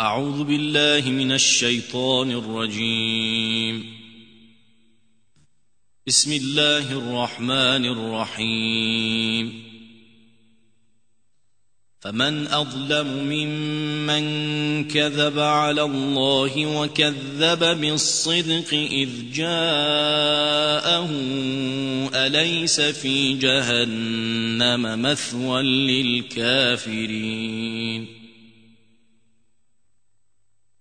أعوذ بالله من الشيطان الرجيم. بسم الله الرحمن الرحيم. فمن أظلم ممن كذب على الله وكذب بالصدق إذ جاءه أليس في جهنم مثوى للكافرين؟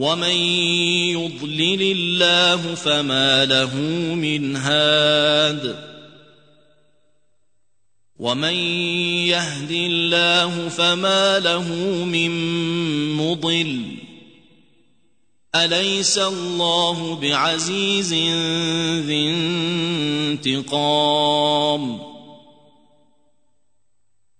ومن يضلل الله فما له من هاد ومن يهد الله فما له من مضل أليس الله بعزيز ذي انتقام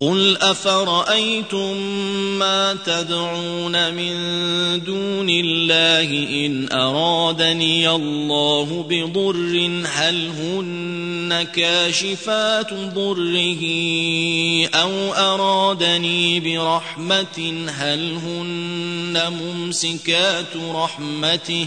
قل افرايتم ما تدعون من دون الله ان ارادني الله بضر هل هن كاشفات ضره أو ارادني برحمه هل هن ممسكات رحمته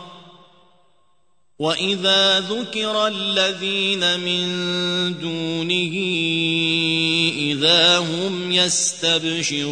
واذا ذكر الذين من دونه اذا هم يستبشرون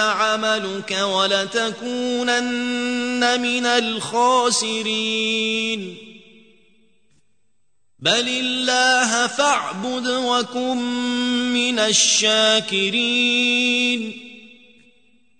عملك ولتكونن من الخاسرين. بل الله فاعبد وكن من الشاكرين.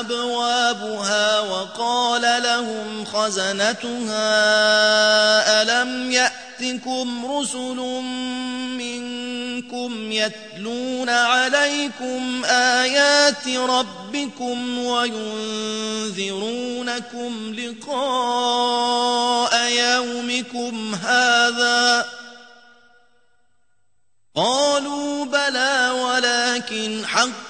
أبوابها وقال لهم خزنتها ألم يأتكم رسل منكم يتلون عليكم آيات ربكم وينذرونكم لقاء يومكم هذا؟ قالوا بلى ولكن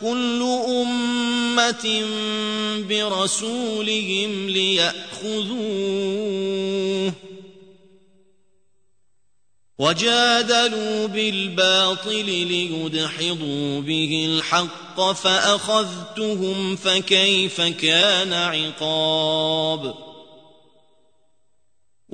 كل أمة برسولهم ليأخذوه وجادلوا بالباطل ليدحضوا به الحق فأخذتهم فكيف كان عقاب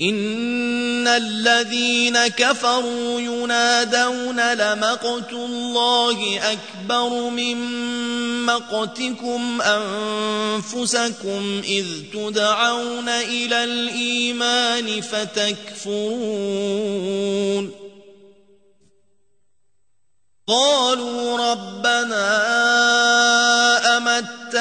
ان الذين كفروا ينادون لمقت الله اكبر من مقتكم انفسكم اذ تدعون إلى الايمان فتكفرون قالوا ربنا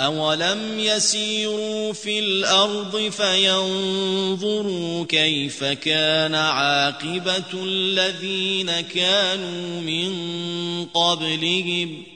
أولم يسيروا في الأرض فينظروا كيف كان عاقبة الذين كانوا من قبلهم ۖ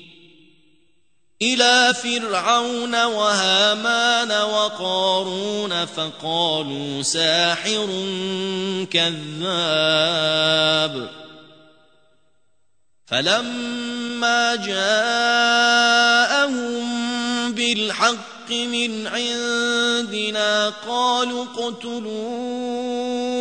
إلى فرعون وهامان وقارون فقالوا ساحر كذاب. فلما جاءهم بالحق من عندنا قالوا اقتلوا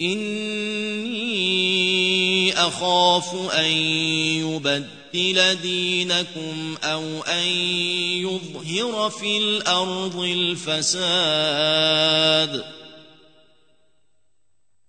إني أخاف أن يبدل دينكم أو أن يظهر في الأرض الفساد.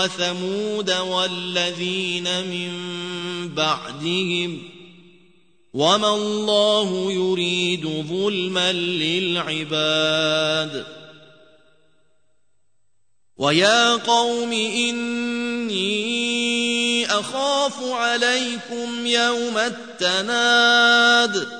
وثمود والذين من بعدهم وما الله يريد ظلما للعباد ويا قوم إني أخاف عليكم يوم التناد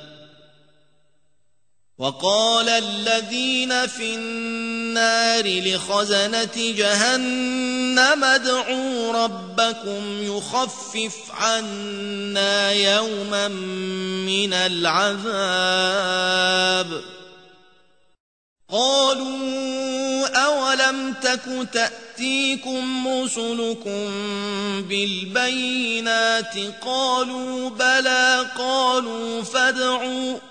وقال الذين في النار لخزنة جهنم ادعوا ربكم يخفف عنا يوما من العذاب. قالوا أولم تك تأتيكم رسلكم بالبينات؟ قالوا بلى قالوا فادعوا.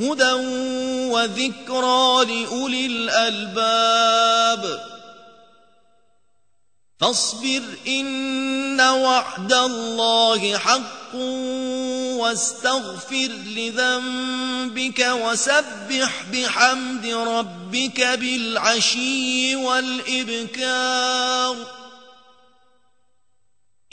هدى وذكرى لأولي الألباب. فاصبر إن وعد الله حق واستغفر لذنبك وسبح بحمد ربك بالعشي والإبكار.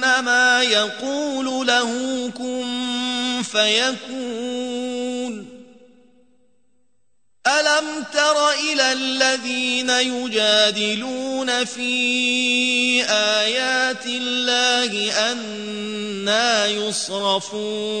فإنما يقول له كن فيكون. ألم تر إلى الذين يجادلون في آيات الله أنا يصرفون؟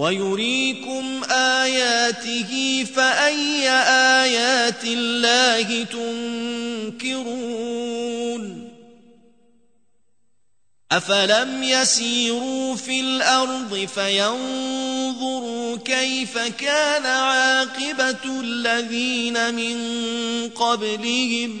ويريكم آياته فأي آيات الله تنكرون أفلم يسيروا في الأرض فينظروا كيف كان عاقبة الذين من قبلهم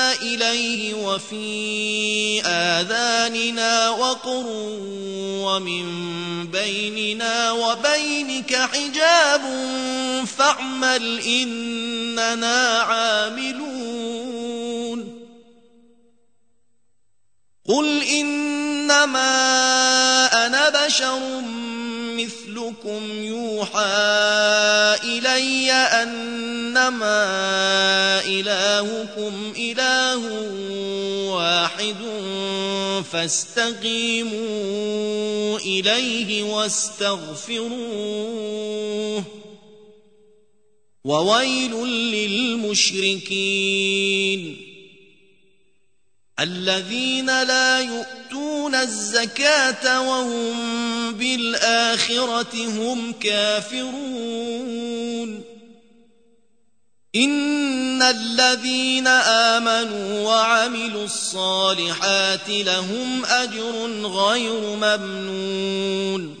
إليه وفي آذاننا وقر ومن بيننا وبينك حجاب فاعمل إننا عاملون. قل إنما أنا بشر مثلكم يوحى إلي أنما إلهكم إله واحد فاستقيموا إليه واستغفروه وويل للمشركين الذين لا يؤتون الزكاة وهم بالآخرة هم كافرون. إن الذين آمنوا وعملوا الصالحات لهم أجر غير ممنون.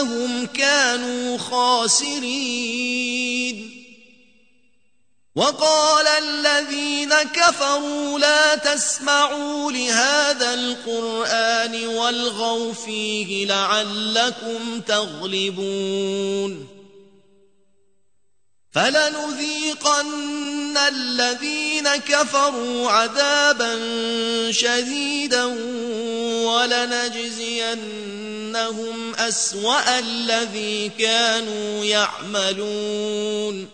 إنهم كانوا خاسرين. وقال الذين كفروا لا تسمعوا لهذا القرآن والغوا فيه لعلكم تغلبون. فلنذيقن الذين كفروا عذابا شديدا ولنجزينهم أسوأ الذي كانوا يعملون.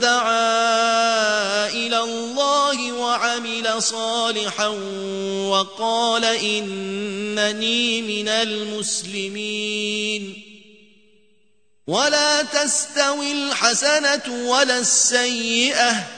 دعا إلى الله وعمل صالحا وقال إنني من المسلمين ولا تستوي الحسنة ولا السيئة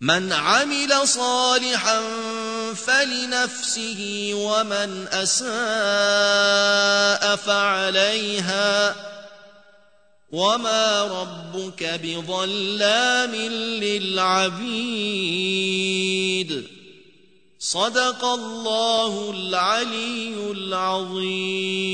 من عمل صالحا فلنفسه ومن أساء فعليها وما ربك بظلام للعبيد. صدق الله العلي العظيم.